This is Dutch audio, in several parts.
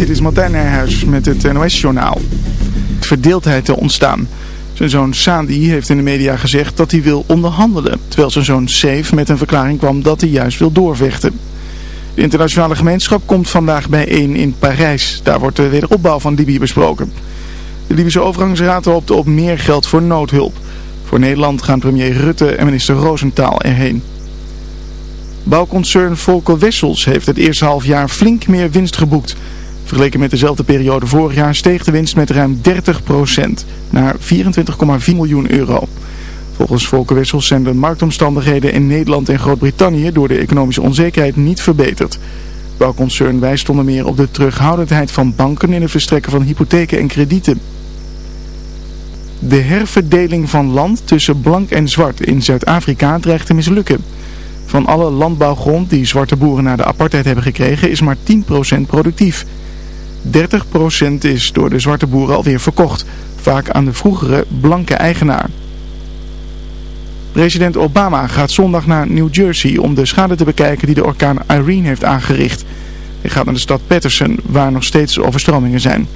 Dit is Martijn Nijhuis met het NOS-journaal. Verdeeldheid te ontstaan. Zijn zoon Sadi heeft in de media gezegd dat hij wil onderhandelen. Terwijl zijn zoon Saif met een verklaring kwam dat hij juist wil doorvechten. De internationale gemeenschap komt vandaag bijeen in Parijs. Daar wordt de wederopbouw van Libië besproken. De Libische overgangsraad hoopt op meer geld voor noodhulp. Voor Nederland gaan premier Rutte en minister Roosentaal erheen. Bouwconcern Volker Wessels heeft het eerste halfjaar flink meer winst geboekt. Vergeleken met dezelfde periode vorig jaar steeg de winst met ruim 30% naar 24,4 miljoen euro. Volgens Volker Wessels zijn de marktomstandigheden in Nederland en Groot-Brittannië door de economische onzekerheid niet verbeterd. Bouwconcern wijst onder meer op de terughoudendheid van banken in het verstrekken van hypotheken en kredieten. De herverdeling van land tussen blank en zwart in Zuid-Afrika dreigt te mislukken. Van alle landbouwgrond die zwarte boeren na de apartheid hebben gekregen is maar 10% productief. 30% is door de zwarte boeren alweer verkocht, vaak aan de vroegere blanke eigenaar. President Obama gaat zondag naar New Jersey om de schade te bekijken die de orkaan Irene heeft aangericht. Hij gaat naar de stad Patterson, waar nog steeds overstromingen zijn.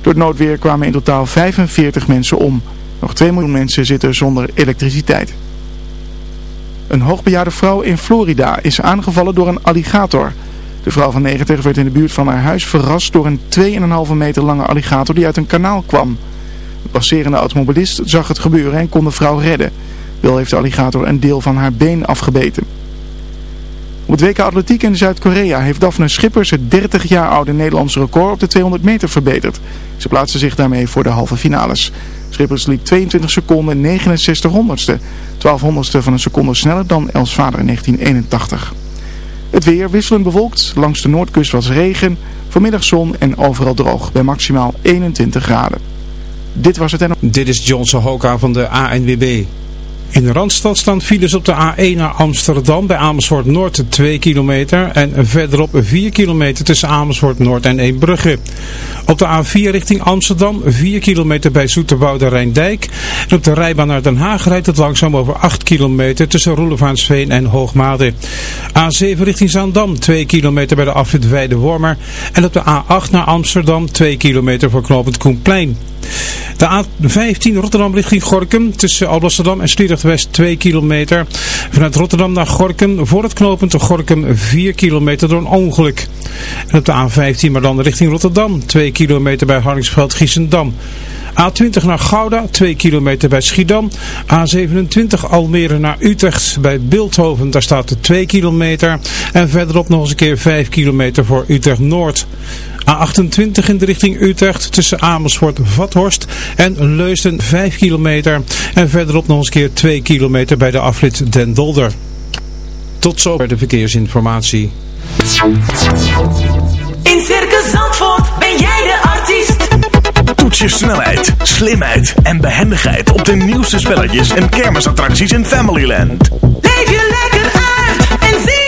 Door het noodweer kwamen in totaal 45 mensen om. Nog 2 miljoen mensen zitten zonder elektriciteit. Een hoogbejaarde vrouw in Florida is aangevallen door een alligator. De vrouw van 90 werd in de buurt van haar huis verrast door een 2,5 meter lange alligator die uit een kanaal kwam. De passerende automobilist zag het gebeuren en kon de vrouw redden. Wel heeft de alligator een deel van haar been afgebeten. Op het WK Atletiek in Zuid-Korea heeft Daphne Schippers het 30 jaar oude Nederlandse record op de 200 meter verbeterd. Ze plaatste zich daarmee voor de halve finales. Schippers liep 22 seconden 69 honderdste. 12 honderdste van een seconde sneller dan Els vader in 1981. Het weer wisselend bewolkt. Langs de noordkust was regen. Vanmiddag zon en overal droog bij maximaal 21 graden. Dit was het en... Dit is Johnson Hoka van de ANWB. In de Randstad staan files op de A1 naar Amsterdam bij Amersfoort Noord 2 kilometer en verderop 4 kilometer tussen Amersfoort Noord en Eembrugge. Op de A4 richting Amsterdam 4 kilometer bij Zoeterwoude Rijndijk en op de rijbaan naar Den Haag rijdt het langzaam over 8 kilometer tussen Roelevaansveen en Hoogmade. A7 richting Zaandam 2 kilometer bij de afrit Weide-Wormer en op de A8 naar Amsterdam 2 kilometer voor knooppunt Koenplein. De A15 Rotterdam richting Gorkum tussen Alblasserdam en Sliedrecht West 2 kilometer. Vanuit Rotterdam naar Gorkum voor het knooppunt Gorkum 4 kilometer door een ongeluk. En op de A15 maar dan richting Rotterdam 2 kilometer bij Hardingsveld Giessendam. A20 naar Gouda, 2 kilometer bij Schiedam. A27 Almere naar Utrecht bij Beeldhoven, daar staat de 2 kilometer. En verderop nog eens een keer 5 kilometer voor Utrecht Noord. A28 in de richting Utrecht tussen Amersfoort, Vathorst en Leusden 5 kilometer. En verderop nog eens een keer 2 kilometer bij de afrit Den Dolder. Tot zover de verkeersinformatie. In Circus Zandvoort ben jij de artiest. Toets je snelheid, slimheid en behendigheid op de nieuwste spelletjes en kermisattracties in Familyland. Leef je lekker uit en zie.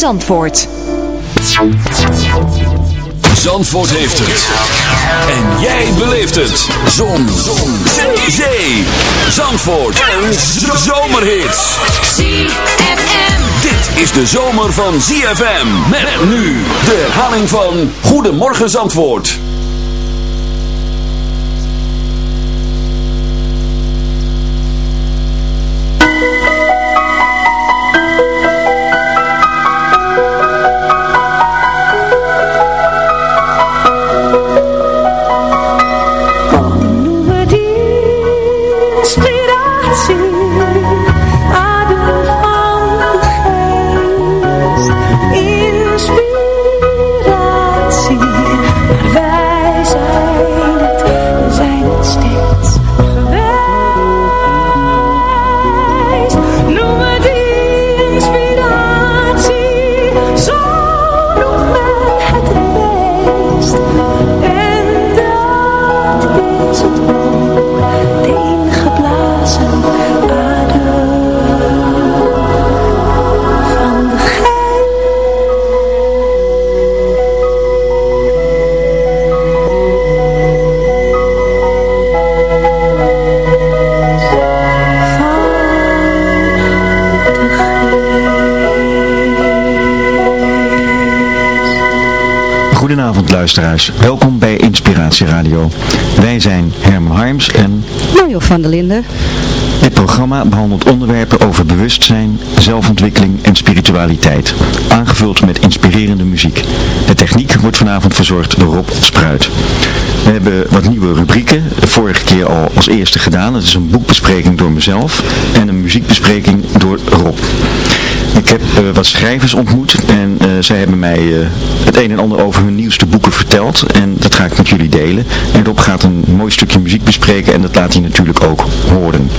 Zandvoort. Zandvoort heeft het. En jij beleeft het. Zon. Zon. Zee. Zandvoort. Een zomerhit. ZFM. Dit is de zomer van ZFM. Met nu de herhaling van Goedemorgen Zandvoort. Luisteraars, welkom bij Inspiratie Radio. Wij zijn Herman Harms en Mario van der Linden. dit programma behandelt onderwerpen over bewustzijn, zelfontwikkeling en spiritualiteit. Aangevuld met inspirerende muziek. De techniek wordt vanavond verzorgd door Rob Spruit. We hebben wat nieuwe rubrieken, vorige keer al als eerste gedaan. Het is een boekbespreking door mezelf en een muziekbespreking door Rob. Ik heb eh, wat schrijvers ontmoet en eh, zij hebben mij eh, het een en ander over hun nieuwste boeken verteld. En dat ga ik met jullie delen. En Rob gaat een mooi stukje muziek bespreken en dat laat hij natuurlijk ook horen.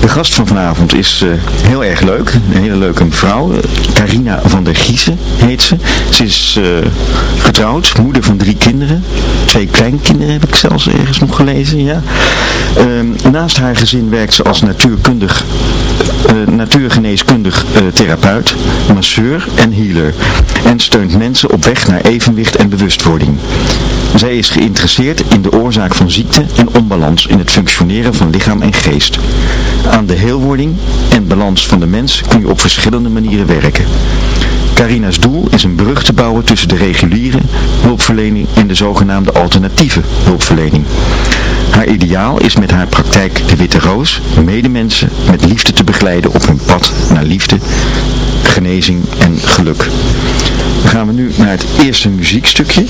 De gast van vanavond is eh, heel erg leuk. Een hele leuke mevrouw. Eh, Carina van der Giezen heet ze. Ze is eh, getrouwd, moeder van drie kinderen. Twee kleinkinderen heb ik zelfs ergens nog gelezen. Ja. Ehm, naast haar gezin werkt ze als natuurkundig, eh, natuurgeneeskundig eh, therapeut, masseur en healer. En steunt mensen op weg naar evenwicht en bewustwording. Zij is geïnteresseerd in de oorzaak van ziekte en onbalans in het functioneren van lichaam en geest. Aan de heelwording en balans van de mens kun je op verschillende manieren werken. Carina's doel is een brug te bouwen tussen de reguliere hulpverlening en de zogenaamde alternatieve hulpverlening. Haar ideaal is met haar praktijk De Witte Roos medemensen met liefde te begeleiden op hun pad naar liefde, genezing en geluk. Dan gaan we nu naar het eerste muziekstukje.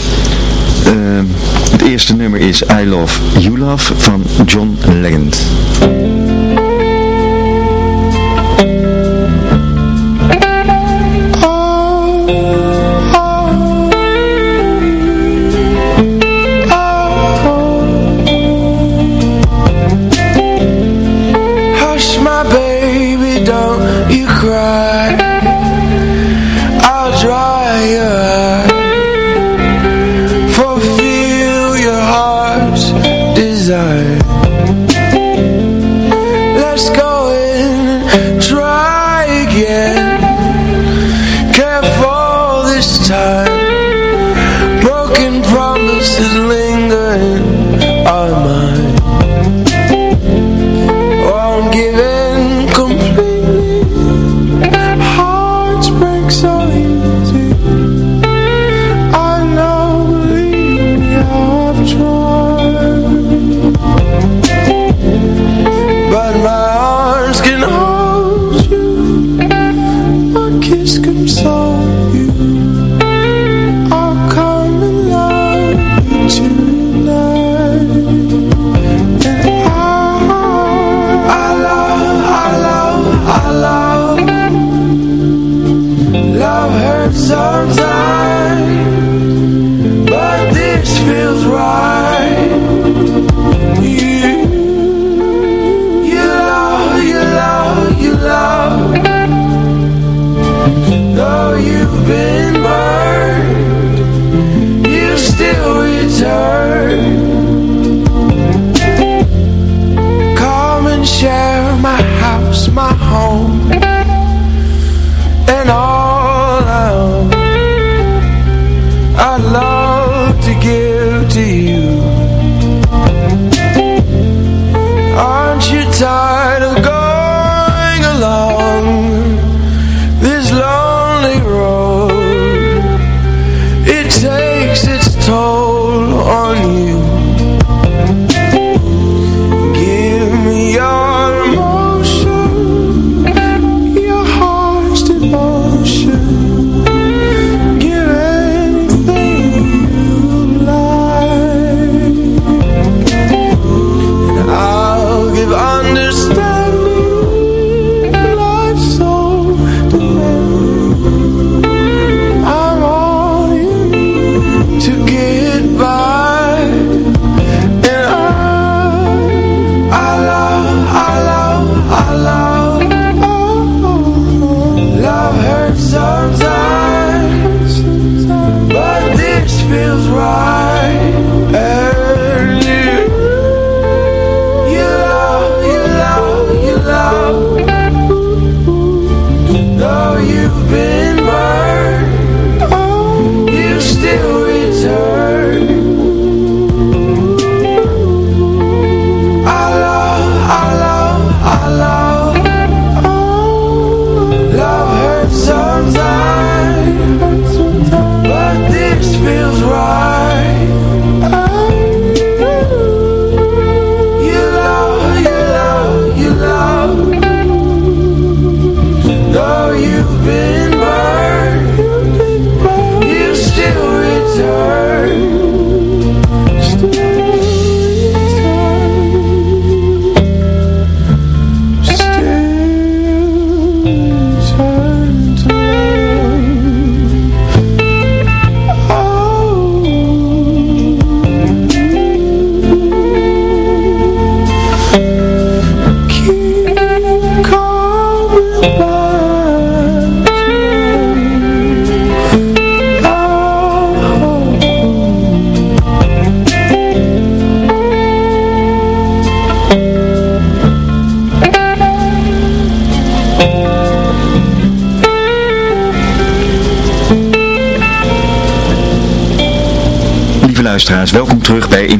Ehm, het eerste nummer is I Love You Love van John Legend.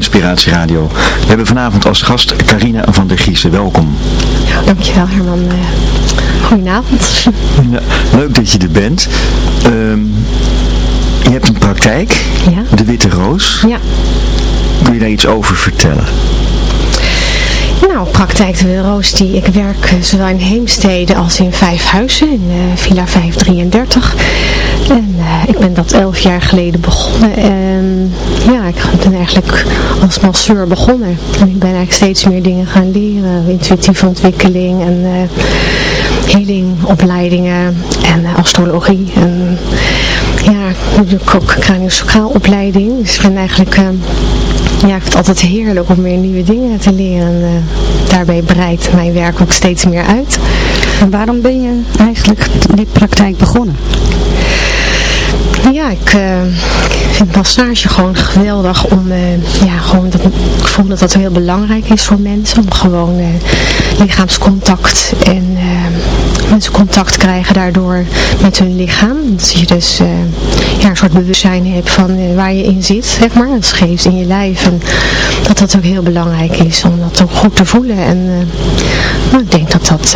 Inspiratie Radio. We hebben vanavond als gast Carina van der Giezen. Welkom. Ja, dankjewel Herman. Eh, goedenavond. Ja, leuk dat je er bent. Ehm, je hebt een praktijk, Ja. de Witte Roos. Ja. Kun je daar iets over vertellen? Nou, praktijk de Witte Roos, die, ik werk eh, zowel in Heemstede als in Vijfhuizen, in eh, Villa 533. Eh, ik ben dat elf jaar geleden begonnen. En ja, ik ben eigenlijk als masseur begonnen. En ik ben eigenlijk steeds meer dingen gaan leren. Intuïtieve ontwikkeling en eh healingopleidingen en eh, astrologie. En ja, doe ook craniosacraal opleiding. Dus ik ben eigenlijk... ja, ik vind het altijd heerlijk om weer nieuwe dingen te leren. En, daarbij breidt mijn werk ook steeds meer uit. En waarom ben je eigenlijk die praktijk begonnen? Ja, ik, ik vind massage gewoon geweldig om, eh, ja, gewoon dat, ik voel dat dat heel belangrijk is voor mensen. Om gewoon eh, lichaamscontact en mensen contact krijgen daardoor met hun lichaam. Dat je dus ja, een soort bewustzijn hebt van waar je in zit, zeg maar. Dat geest in je lijf. En dat dat ook heel belangrijk is om dat ook goed te voelen. En nou, ik denk dat dat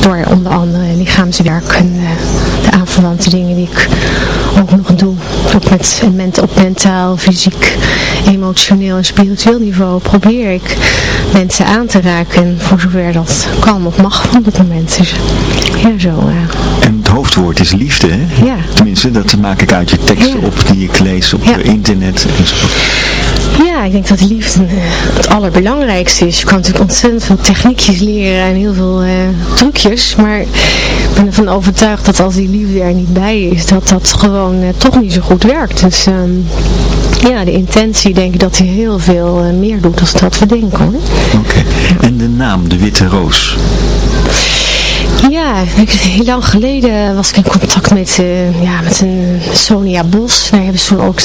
door onder andere lichaamswerk en de aanverwante dingen die ik ook nog doe. Ook met, op mentaal, fysiek, emotioneel en spiritueel niveau probeer ik mensen aan te raken. En voor zover dat kan of mag op dit moment. Dus ja, zo. eh, En het hoofdwoord is liefde, hè? Ja. Tenminste, dat maak ik uit je teksten op die ik lees op Ja. internet. En zo. Ja, ik denk dat liefde eh, het allerbelangrijkste is. Je kan natuurlijk ontzettend veel techniekjes leren en heel veel eh, trucjes. Maar ik ben ervan overtuigd dat als die liefde er niet bij is, dat dat gewoon eh, toch niet zo goed werkt. Dus ehm, ja, de intentie denk ik dat hij heel veel meer doet dan dat we denken hoor. Oké. En de naam, de Witte Roos. Ja, heel lang geleden was ik in contact met, eh, ja, met een Sonia Bos. Daar hebben ze toen ook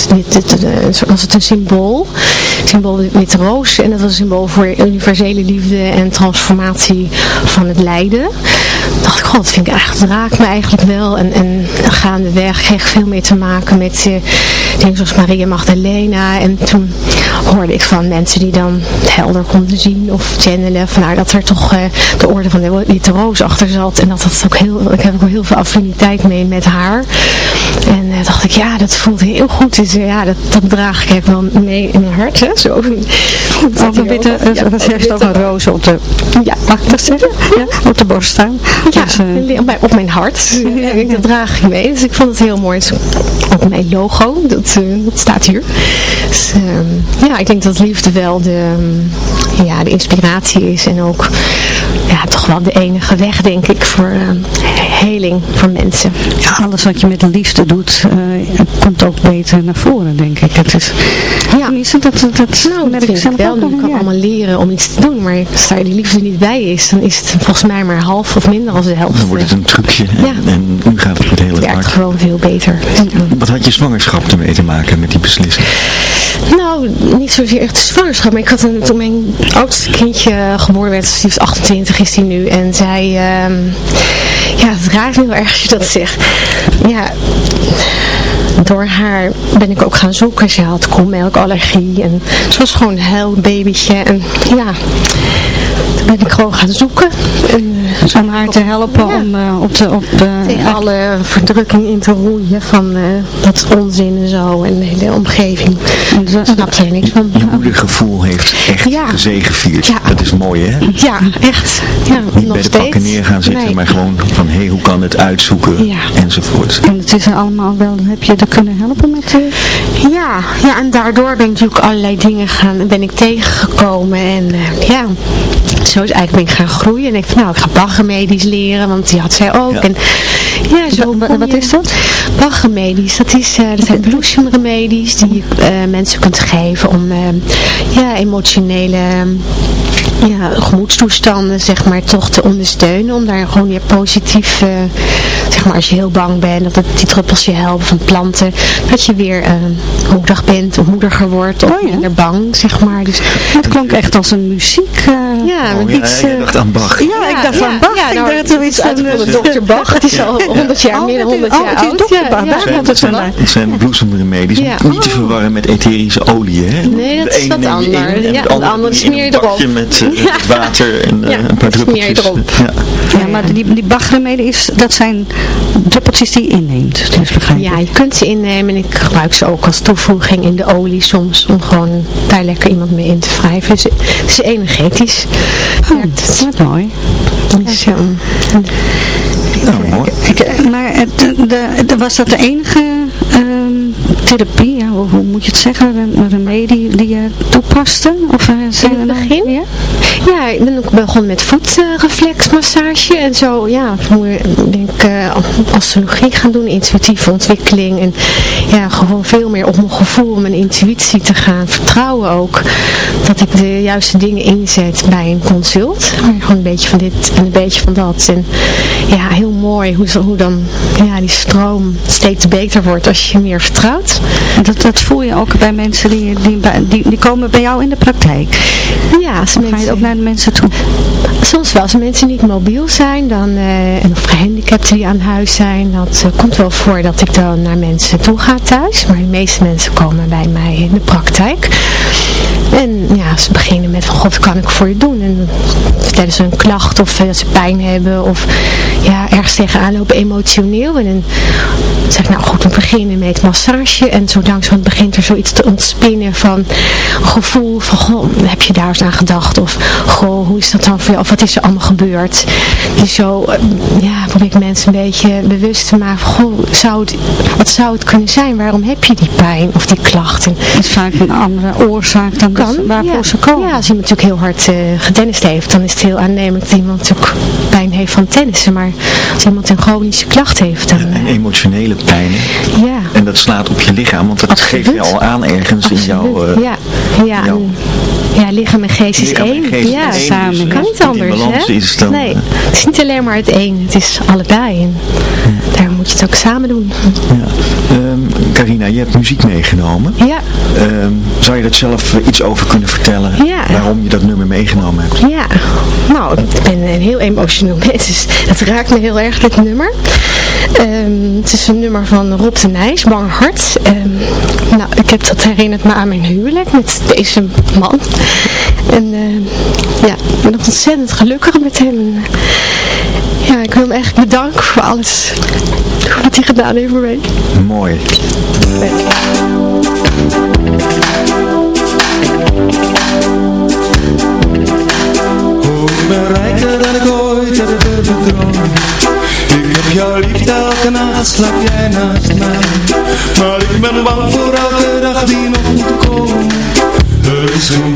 was het een symbool. Symbool met roos. En dat was een symbool voor universele liefde en transformatie van het lijden. Dacht ik, god, dat vind ik eigenlijk, raakt me eigenlijk wel. En, en gaandeweg kreeg ik veel meer te maken met eh, dingen zoals Maria Magdalena. En toen hoorde ik van mensen die dan helder konden zien of channelen. Van, nou, dat er toch eh, de orde van de Witte Roos achter zat. En dat dat ook heel, ik heb ook heel veel affiniteit mee met haar. En eh, dacht ik, ja, dat voelt heel goed. Dus eh, ja, dat, dat draag ik even wel mee in mijn hart. Hè? Zo. Of een witte, Ja, ze heeft ook een roos op de, ja, mag ik dat zeggen? Ja, op de borst staan. ja, Dus, eh, op mijn- op mijn hart. Ja, dat draag ik mee. Dus ik vond het heel mooi. Is ook mijn logo. Dat, eh, dat staat hier. Dus, ehm, ja, ik denk dat liefde wel de, ja, de inspiratie is. En ook ja, toch wel de enige weg, denk ik, voor ehm, heling voor mensen. ja, alles wat je met liefde doet, eh, komt ook beter naar voren, denk ik. Het is, Ja. tenminste, dat, dat, dat Nou, dat merk ik zelf wel. ook Je kan ja. allemaal leren om iets te doen. Maar als daar die liefde niet bij is, dan is het volgens mij maar half of minder als de helft. Dan wordt het een trucje en, Ja. en nu gaat het met heel Het het werkt hard. gewoon veel beter. Wat had je zwangerschap ermee te maken met die beslissing? Nou, niet zozeer echt zwangerschap, maar ik had een, toen mijn oudste kindje geboren werd, die is 28 is die nu, en zij, ehm, ja, het raakt me heel erg als je dat zegt. Ja, door haar ben ik ook gaan zoeken. Ze had koelmelkallergie en ze was gewoon een heel babytje en ja, toen ben ik gewoon gaan zoeken. En, eh, Om haar te helpen Ja. om eh, op de... Op, eh, tegen alle verdrukking in te roeien van eh, dat onzin en zo en de hele omgeving. de- Snap je er niks van. Je moedergevoel heeft echt Ja. gezegevierd. Ja. Dat is mooi hè? Ja, echt. Ja, Niet nog bij de steeds. pakken neer gaan zitten, Nee. maar gewoon van hé, hoe kan het uitzoeken Ja. enzovoort. en het is er allemaal wel, heb je kunnen helpen met... eh, Ja, ja, en daardoor ben ik natuurlijk allerlei dingen gaan, ben ik tegengekomen en eh, ja, zo is eigenlijk ben ik gaan groeien en ik van nou, ik ga baggermedisch leren, want die had zij ook. Ja. En ja, zo wat je- is dat? Baggermedisch, dat, is, eh, dat zijn bloesemremedies die je eh, mensen kunt geven om eh, ja, emotionele ja, gemoedstoestanden zeg maar toch te ondersteunen. Om daar gewoon weer positief, eh, zeg maar als je heel bang bent, dat het, die druppels je helpen van planten. Dat je weer eh, moedig bent of moediger wordt of Oh ja. minder bang zeg maar. Dus, Het klonk echt als een muziek... eh, ja, Oh, ja, iets, eh, dacht aan Bach. Ja, ik dacht van Bach. Ja, ik nou, dacht het is uitgevonden door Dr. Bach. Het is al 100 jaar, Oh, meer dan het is- 100 oh, jaar het is oud. Dr. Ja, Bach, daar zijn, komt het zijn, vandaan. het zijn bloesemremedies. Ja. Niet te verwarren met etherische olie, hè? Nee, dat is wat in anders. Ja, het de andere een je erop. met, eh, met water en eh, Ja, een paar druppeltjes. erop. Ja. Ja, maar die, die Bachremeden, is, dat zijn druppeltjes die je inneemt. Dus begrijp. Ja, je kunt ze innemen en ik gebruik ze ook als toevoeging in de olie soms. Om gewoon daar lekker iemand mee in te wrijven. Dus het is energetisch. Oh, het. wat mooi. Dus, ja, Nou, mooi. Ik, eh, maar het, de, de- was dat de enige ehm, therapie, ja, hoe, hoe moet je het zeggen, een remedie die je toepaste? Of eh, zijn In er het begin? Ja? ja, ik ben ook begonnen met voetreflexmassage en zo. Ja, ik denk eh astrologie gaan doen, intuïtieve ontwikkeling. En ja, gewoon veel meer op mijn gevoel, mijn intuïtie te gaan vertrouwen ook. Dat ik de juiste dingen inzet bij een consult. Maar gewoon een beetje van dit en een beetje van dat. En ja, heel mooi hoe, hoe dan ja, die stroom steeds beter wordt als je meer vertrouwt. Dat, dat voel je ook bij mensen die, die, die, die komen bij jou in de praktijk. Ja, als Ga je mensen- ook naar de mensen toe? Soms wel, als mensen niet mobiel zijn dan, eh, en of gehandicapten die aan huis zijn, dat eh, komt wel voor dat ik dan naar mensen toe ga thuis. Maar de meeste mensen komen bij mij in de praktijk. En ja, ze beginnen met van, god, wat kan ik voor je doen? En dan vertellen ze een klacht of eh, dat ze pijn hebben of ja, ergens tegenaan lopen emotioneel. En dan zeg ik, nou goed, we beginnen met massage. En zo langzaam begint er zoiets te ontspinnen van gevoel van, goh, heb je daar eens aan gedacht? Of, goh, hoe is dat dan voor jou? Of wat is er allemaal gebeurd? Dus zo, eh, ja, probeer ik mensen een beetje bewust te maken van, goh, zou het, wat zou het kunnen zijn? Waarom heb je die pijn of die klachten? Het is vaak een andere oorzaak dan kan, waarvoor ja. ze komen. Ja, als iemand natuurlijk heel hard uh, getennist heeft, dan is het heel aannemelijk dat iemand natuurlijk pijn heeft van tennissen. Maar als iemand een chronische klacht heeft, dan... En emotionele pijn. Ja. En dat slaat op je lichaam, want dat Absoluut. geeft je al aan ergens in jouw... Uh, ja, ja, jouw ja, lichaam en geest is lichaam één. geest ja, is één, samen. dus kan niet anders, hè? is, dan, nee, eh, het is niet alleen maar het een, het is allebei. En daar moet je het ook samen doen. Ja. Um, Carina, je hebt muziek meegenomen. Ja. Um, zou je dat zelf iets over kunnen vertellen? Ja. Waarom je dat nummer meegenomen hebt? Ja, nou, ik ben een heel emotioneel mens, dus het raakt me heel erg, dit nummer. Um, het is een nummer van Rob de Nijs, Bang Hart. Nou, ik heb dat herinnert me aan mijn huwelijk met deze man. En uh, ja, ik ben nog ontzettend gelukkig met hem. En, ja, ik wil hem echt bedanken voor alles wat hij gedaan heeft voor mij. Mooi. Ik ben rijker dan ik ooit heb dromen. Ik heb jou lief, elke nacht slaap jij naast mij. Maar ik ben bang voor elke dag die nog moet komen. Er is geen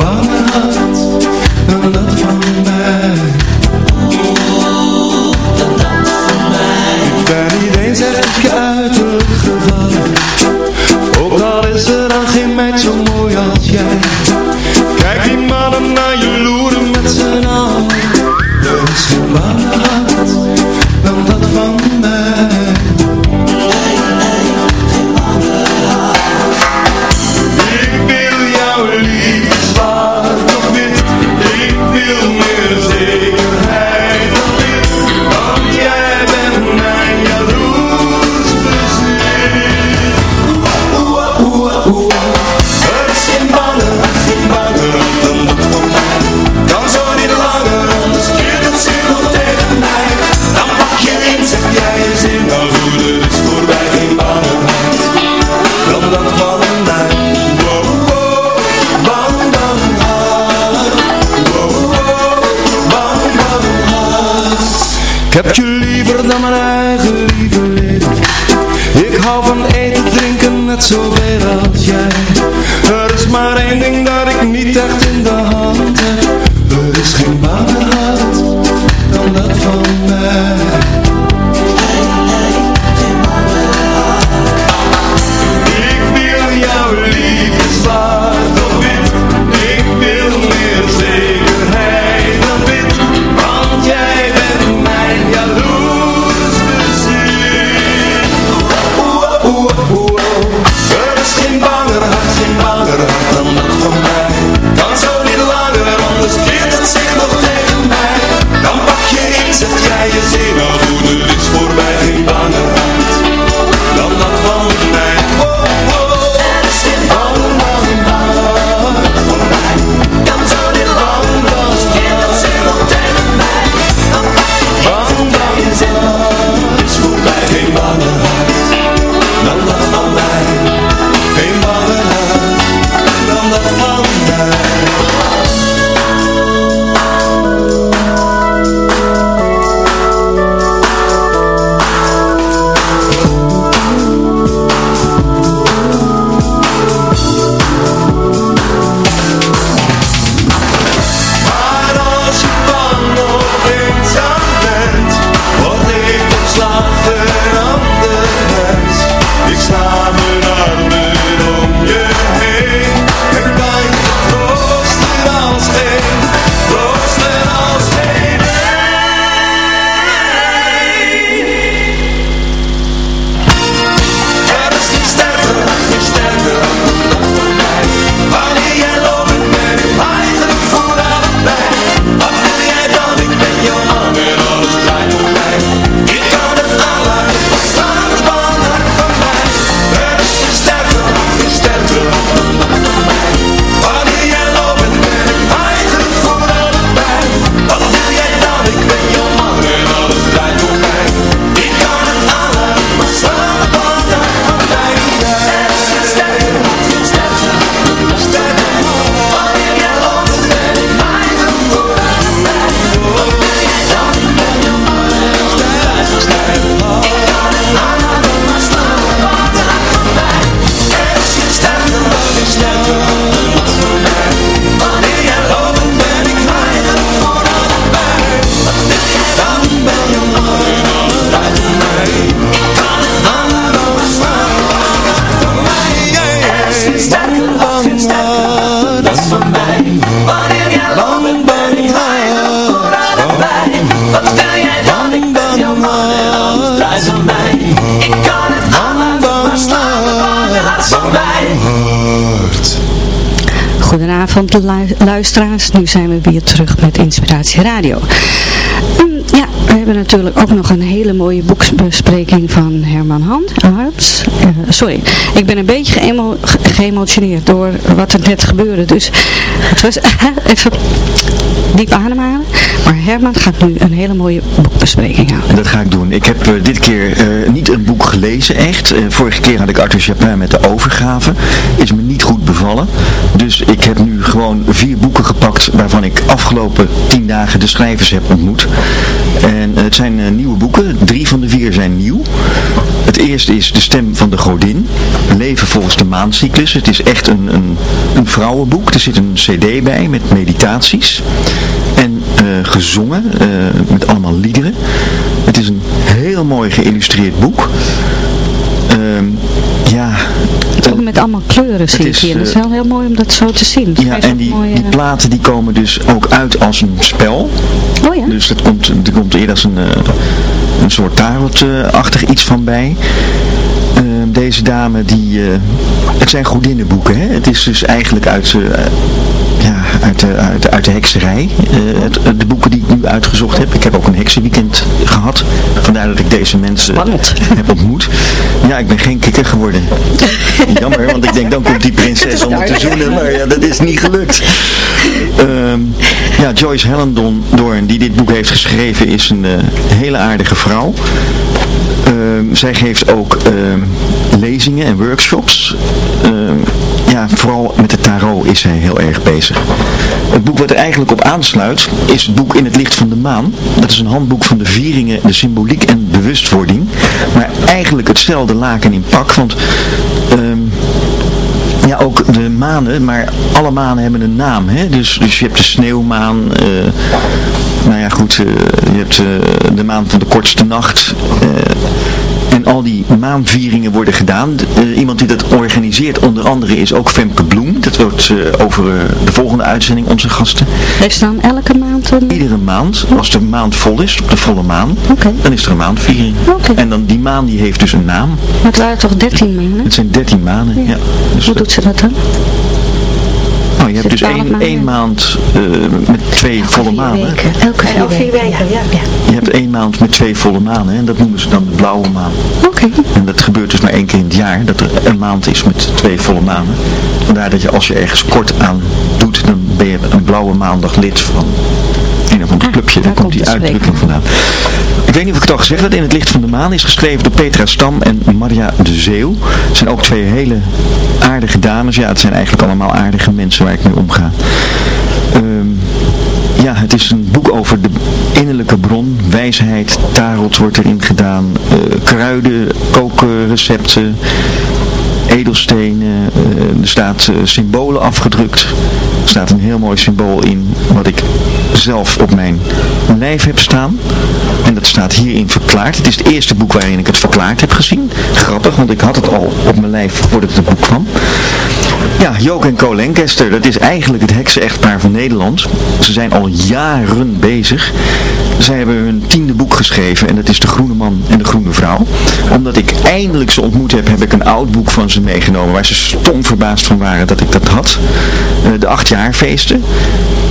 Goedenavond lu- luisteraars, nu zijn we weer terug met Inspiratie Radio. Ehm, ja, we hebben natuurlijk ook nog een hele mooie boekbespreking van Herman Hand, Harts. Eh, sorry, ik ben een beetje geëmo- ge- geëmotioneerd door wat er net gebeurde. Dus het was even diep ademhalen. Maar Herman gaat nu een hele mooie boekbespreking houden. Dat ga ik doen. Ik heb eh, dit keer eh, niet een boek gelezen, echt. Eh, vorige keer had ik Arthur Chapin met de overgave. Is me niet goed bevallen. Dus ik heb nu gewoon vier boeken gepakt waarvan ik afgelopen tien dagen de schrijvers heb ontmoet. En het zijn nieuwe boeken. Drie van de vier zijn nieuw. Het eerste is De Stem van de Godin. Leven volgens de maancyclus. Het is echt een, een, een vrouwenboek. Er zit een cd bij met meditaties. En gezongen eh, met allemaal liederen. Het is een heel mooi geïllustreerd boek. Ehm, ja, Ook met allemaal kleuren zie ik hier. Dat is eh, wel heel mooi om dat zo te zien. Ja, en die, mooie- die platen die komen dus ook uit als een spel. Oh ja? Dus dat komt, er komt eerder als een, eh, een soort tarotachtig iets van bij. Ehm, deze dame die, eh, het zijn godinnenboeken hè. Het is dus eigenlijk uit, eh, ja, uit, de, uit, de- uit de hekserij. Eh, het, de boeken die ik nu uitgezocht heb. Ik heb ook een heksenweekend gehad. Vandaar dat ik deze mensen heb ontmoet. Ja, ik ben geen kikker geworden. Jammer, want ik denk dan komt die prinses om te zoenen. Maar ja, dat is niet gelukt. Ehm, ja, Joyce Hellendon Doorn, die dit boek heeft geschreven, is een eh, hele aardige vrouw. Ehm, zij geeft ook ehm, lezingen en workshops. Vooral met de tarot is zij heel erg bezig. Het boek wat er eigenlijk op aansluit is het boek In het licht van de maan. Dat is een handboek van de vieringen, de symboliek en bewustwording. Maar eigenlijk hetzelfde laken in pak, want... ehm, ja, ook de manen, maar alle manen hebben een naam. Hè? Dus, dus je hebt de sneeuwmaan, eh, nou ja goed, eh, je hebt eh, de maan van de kortste nacht. En al die maanvieringen worden gedaan. Eh, iemand die dat organiseert onder andere is ook Femke Bloem. Dat wordt eh, over eh, de volgende uitzending onze gasten. Heeft dan elke maand een... Iedere maand, als de maand vol is, op de volle maan, dan is er een maandviering. En dan die maan die heeft dus een naam. Maar het waren toch 13 maanden? Het zijn 13 maanden, ja. Dus Hoe doet ze dat dan? Nou, je hebt dus één, maand eh, met twee volle maanden. Elke vier, weken. ja. Je hebt één maand met twee volle maanden en dat noemen ze dan de blauwe maan. Oké. En dat gebeurt dus maar één keer in het jaar, dat er een maand is met twee volle maanden. Vandaar dat je als je ergens kort aan doet, dan ben je een blauwe maandag lid van een of ander clubje. Daar komt die uitdrukking vandaan. Ik weet niet of ik het al gezegd heb, In het licht van de maan is geschreven door Petra Stam en Maria de Zeeuw. Het zijn ook twee hele aardige dames. Ja, het zijn eigenlijk allemaal aardige mensen waar ik mee omga. Ehm, ja, het is een boek over de innerlijke bron, wijsheid, tarot wordt erin gedaan, eh, kruiden, kookrecepten, edelstenen, eh, er staat eh, symbolen afgedrukt. Er staat een heel mooi symbool in wat ik zelf op mijn lijf heb staan. En dat staat hierin verklaard. Het is het eerste boek waarin ik het verklaard heb gezien. Grappig, want ik had het al op mijn lijf voordat het boek kwam. Ja, Jook en Co Lancaster, dat is eigenlijk het heksen-echtpaar van Nederland. Ze zijn al jaren bezig. Zij hebben hun tiende boek geschreven en dat is De Groene Man en de Groene Vrouw. Omdat ik eindelijk ze ontmoet heb, heb ik een oud boek van ze meegenomen waar ze stom verbaasd van waren dat ik dat had. Eh, de acht jaarfeesten.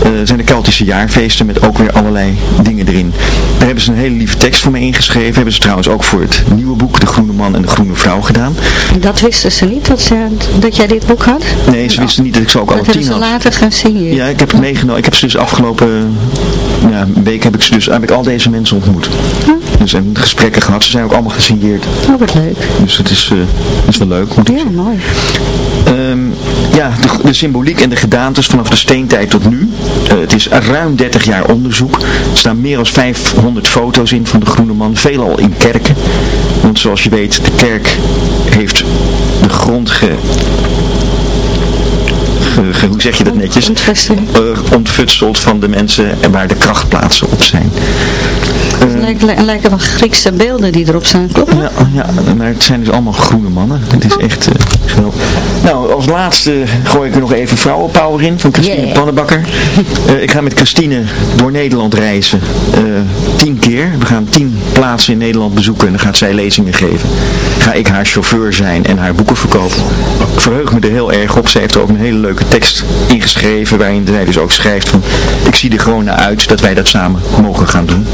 Eh zijn de Keltische jaarfeesten met ook weer allerlei dingen erin. Daar hebben ze een hele lieve tekst voor me ingeschreven. Hebben ze trouwens ook voor het nieuwe boek De Groene Man en de Groene Vrouw gedaan. Dat wisten ze niet, dat, ze, dat jij dit boek had? Nee, ze wisten niet dat ik ze ook alle Dat hebben tien ze had. later gaan zien. Ja, ik heb het meegenomen. Ik heb ze dus afgelopen ja, week heb ik ze dus heb ik al deze mensen ontmoet. Dus en gesprekken gehad. Ze zijn ook allemaal gesigneerd. Oh, wat leuk. Dus het is, het is wel leuk. Moet ik Ja, mooi. Ehm, ja, de, de symboliek en de gedaantes vanaf de steentijd tot nu. Eh, het is ruim 30 jaar onderzoek. Er staan meer dan 500 foto's in van de Groene Man. Veelal in kerken. Want zoals je weet, de kerk heeft de grond ge... hoe zeg je dat netjes? Eh, ontfutseld van de mensen en waar de krachtplaatsen op zijn. Het lijken, lijken wel Griekse beelden die erop staan, klopt Ja, ja, maar het zijn dus allemaal groene mannen. Het is echt uh, geweldig. Nou, als laatste gooi ik er nog even vrouwenpower in van Christine Yeah. Pannenbakker. Eh, ik ga met Christine door Nederland reizen. eh, tien keer. We gaan tien plaatsen in Nederland bezoeken en dan gaat zij lezingen geven. Ga ik haar chauffeur zijn en haar boeken verkopen. Ik verheug me er heel erg op. Ze heeft er ook een hele leuke tekst ingeschreven waarin zij dus ook schrijft van ik zie er gewoon naar uit dat wij dat samen mogen gaan doen.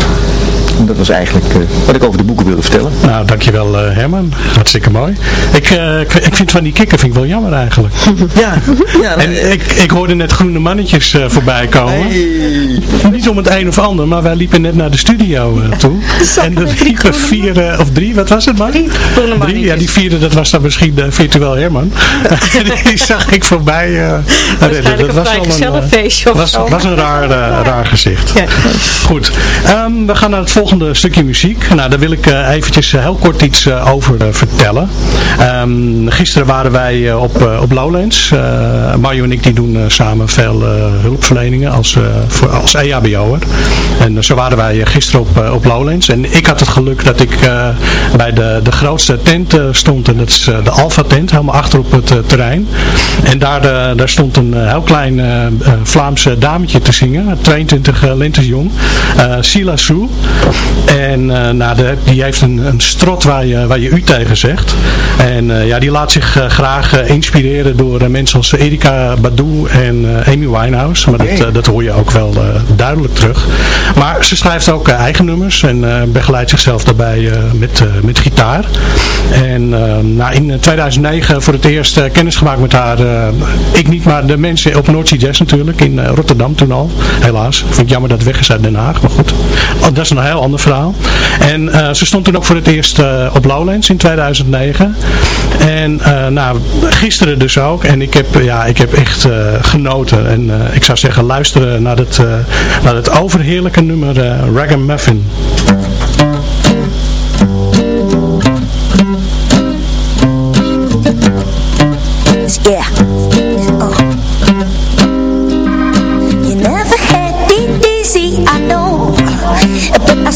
En dat was eigenlijk eh, wat ik over de boeken wilde vertellen. Nou, dankjewel eh, Herman. Hartstikke mooi. Ik, eh, ik, ik vind van die kikker vind ik wel jammer eigenlijk. Ja. ja en ik, ik hoorde net groene mannetjes eh, voorbij komen. Niet om het een of ander, maar wij liepen net naar de studio eh, toe. en er liepen vier, of drie, wat was het maar? Drie, ja, die vierde, dat was dan misschien uh, virtueel Herman. die zag ik voorbij uh, redden. Dat was een, uh, was, was een raar, uh, raar gezicht. Ja. Goed, um, we gaan naar het volgende stukje muziek. Nou, daar wil ik uh, eventjes heel kort iets uh, over vertellen. Um, gisteren waren wij op, op Lowlands. Mario en ik die doen samen veel hulpverleningen als, voor, als EHBO'er. En zo waren wij gisteren op, op Lowlands. En ik had het geluk dat ik bij de, de grootste tent stond. En dat is de Alpha tent, helemaal achter op het terrein. En daar, daar stond een heel klein Vlaamse dametje te zingen. 22 lentes jong. Sila Sue. En uh, nou, de, die heeft een, een strot waar je, waar je u tegen zegt. En uh, ja, die laat zich uh, graag inspireren door mensen als Erika Badu en Amy Winehouse. Maar dat, dat hoor je ook wel duidelijk terug. Maar ze schrijft ook eigen nummers en begeleidt zichzelf daarbij met, met gitaar. En nou, in 2009 voor het eerst kennis gemaakt met haar. ik niet, maar de mensen op Noordzee Jazz natuurlijk. In Rotterdam toen al. Helaas. Vind ik jammer dat het weg is uit Den Haag. Maar goed. Oh, dat is een heel ander verhaal. En uh, ze stond toen ook voor het eerst uh, op Lowlands in 2009. En uh, nou, gisteren dus ook. En ik heb, ja, ik heb echt genoten. En ik zou zeggen, luisteren naar het, naar het overheerlijke nummer Ragamuffin. Yeah.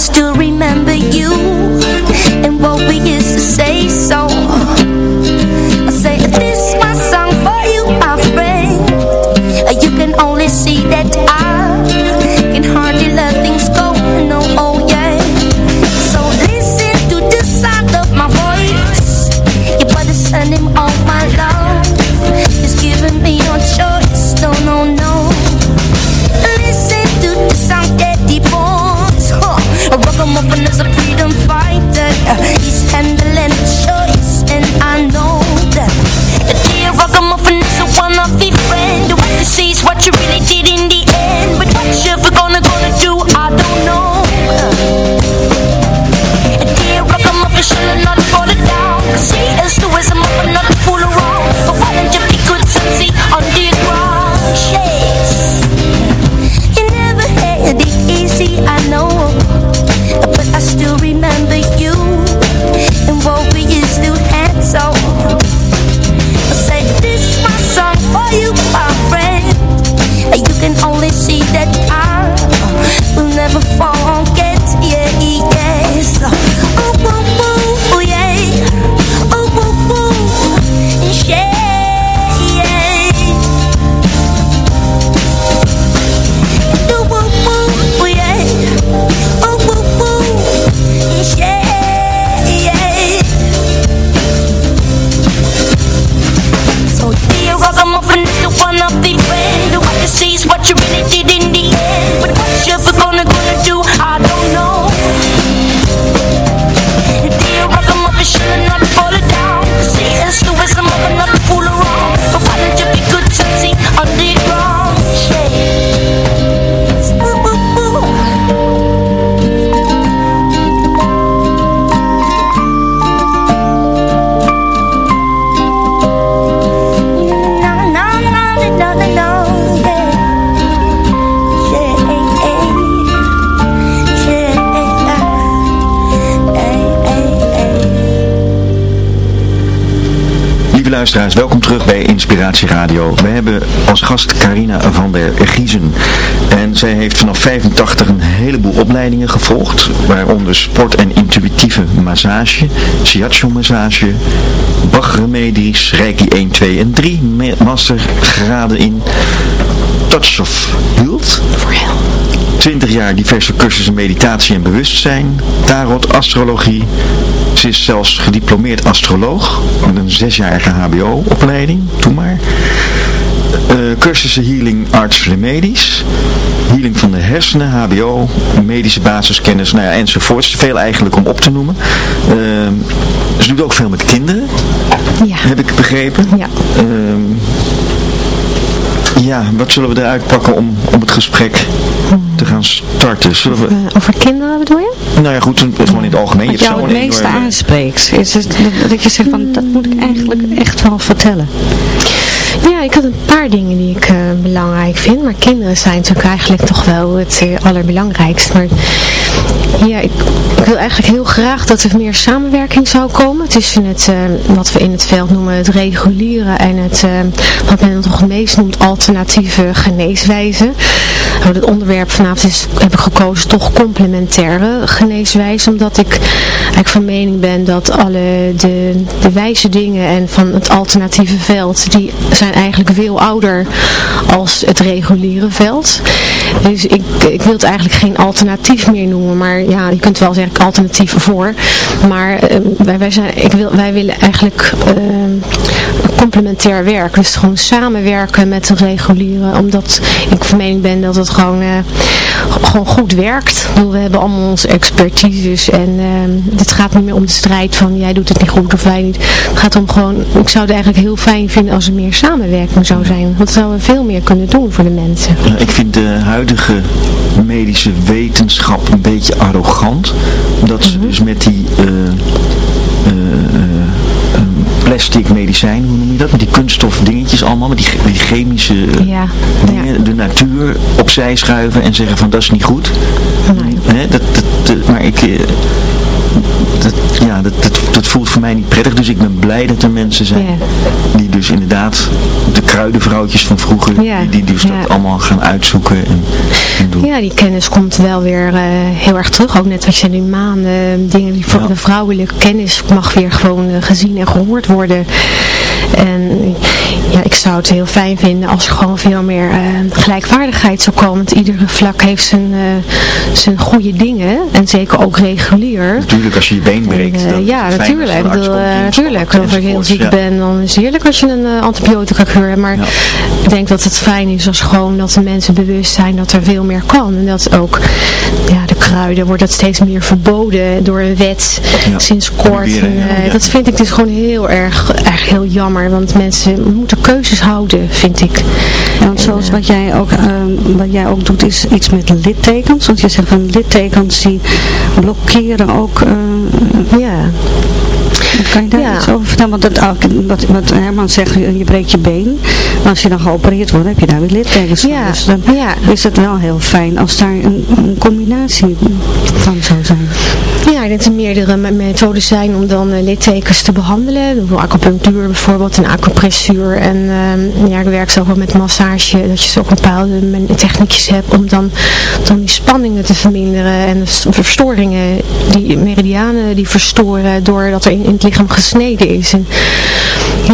But I luisteraars, welkom terug bij Inspiratie Radio. We hebben als gast Carina van der Giezen. En zij heeft vanaf 85 een heleboel opleidingen gevolgd, waaronder sport- en intuïtieve massage, shiatsu massage, Bach-remedies, Reiki 1, 2 en 3, mastergraden in Touch of Health. 20 jaar diverse cursussen meditatie en bewustzijn, tarot, astrologie. Ze is zelfs gediplomeerd astroloog met een zesjarige hbo-opleiding, toen maar. Uh, cursussen Healing Arts Remedies, Healing van de hersenen, HBO, medische basiskennis, nou ja, enzovoorts. Veel eigenlijk om op te noemen. Uh, ze doet ook veel met kinderen, ja. heb ik begrepen. Ja. Uh, ja, wat zullen we eruit pakken om, om het gesprek te gaan starten? Zullen we... Uh, over kinderen bedoel je? Nou ja, goed, gewoon in het algemeen. Wat jou het meeste enorme... aanspreekt, is het, dat je zegt van, dat moet ik eigenlijk echt wel vertellen. Ja, ik had een paar dingen die ik uh, belangrijk vind. Maar kinderen zijn natuurlijk eigenlijk toch wel het allerbelangrijkst. Maar ja, ik, wil eigenlijk heel graag dat er meer samenwerking zou komen tussen het, uh, wat we in het veld noemen het reguliere en het, uh, wat men nog het meest noemt alternatieve geneeswijzen. Nou, het onderwerp vanavond is, heb ik gekozen toch complementaire geneeswijze, omdat ik eigenlijk van mening ben dat alle de, de wijze dingen en van het alternatieve veld, die zijn eigenlijk veel ouder als het reguliere veld. Dus ik, ik wil het eigenlijk geen alternatief meer noemen, maar ja, je kunt wel zeggen alternatief voor. Maar uh, wij, wij, zijn, ik wil, wij willen eigenlijk uh, complementair werken. Dus gewoon samenwerken met de reguliere. Omdat ik van mening ben dat het gewoon, uh, gewoon goed werkt. We hebben allemaal onze expertises. En het gaat niet meer om de strijd van jij doet het niet goed of wij niet. Het gaat om gewoon, ik zou het eigenlijk heel fijn vinden als er meer samenwerking zou zijn. Want dan zouden we veel meer kunnen doen voor de mensen. Ik vind de huidige medische wetenschap een beetje arrogant. Dat ze dus met die uh, plastic medicijn, hoe noem je dat? Met die kunststof dingetjes allemaal, met die, die chemische ja, dingen, ja. de natuur opzij schuiven en zeggen van dat is niet goed. Nee. Hè, dat, dat, dat, maar ik... Dat, ja, dat, dat, dat, voelt voor mij niet prettig. Dus ik ben blij dat er mensen zijn yeah. die dus inderdaad de kruidenvrouwtjes van vroeger, yeah. die, die dus yeah. dat allemaal gaan uitzoeken en, en, doen. Ja, die kennis komt wel weer uh, heel erg terug. Ook net wat je nu maanden, dingen die voor Ja. de vrouwelijke kennis mag weer gewoon uh, gezien en gehoord worden. En ja, ik zou het heel fijn vinden als er gewoon veel meer uh, gelijkwaardigheid zou komen. Want iedere vlak heeft zijn, zijn goede dingen. En zeker ook regulier. Natuurlijk, als je je been breekt. En, dan ja, natuurlijk. Ik bedoel, natuurlijk. Als ik heel ziek ja. ben, dan is het heerlijk als je een antibiotica kuur hebt. Maar Ja. ik denk dat het fijn is als gewoon dat de mensen bewust zijn dat er veel meer kan. En dat ook, ja, de kruiden wordt dat steeds meer verboden door een wet sinds kort. En, eh. Dat vind ik dus gewoon heel erg, erg heel jammer. Want mensen moeten keuzes houden, vind ik. Want zoals wat jij, ook, ehm, wat jij ook doet is iets met littekens. Want je zegt van littekens die blokkeren ook... eh, Ja, kan je daar Ja. iets over vertellen? Want dat, wat, wat Herman zegt, je breekt je been. Maar als je dan geopereerd wordt, heb je daar weer littekens van. Ja, Dus dan ja. is het wel heel fijn als daar een, een combinatie van zou zijn. Ja, dat er meerdere me- methoden zijn om dan eh, littekens te behandelen. Acupunctuur bijvoorbeeld en acupressuur. En ehm, ja, ik werk zo wel met massage. Dat je zo bepaalde techniekjes hebt om dan, dan die spanningen te verminderen. En de verstoringen, die meridianen die verstoren doordat er in, in het lichaam gesneden is. En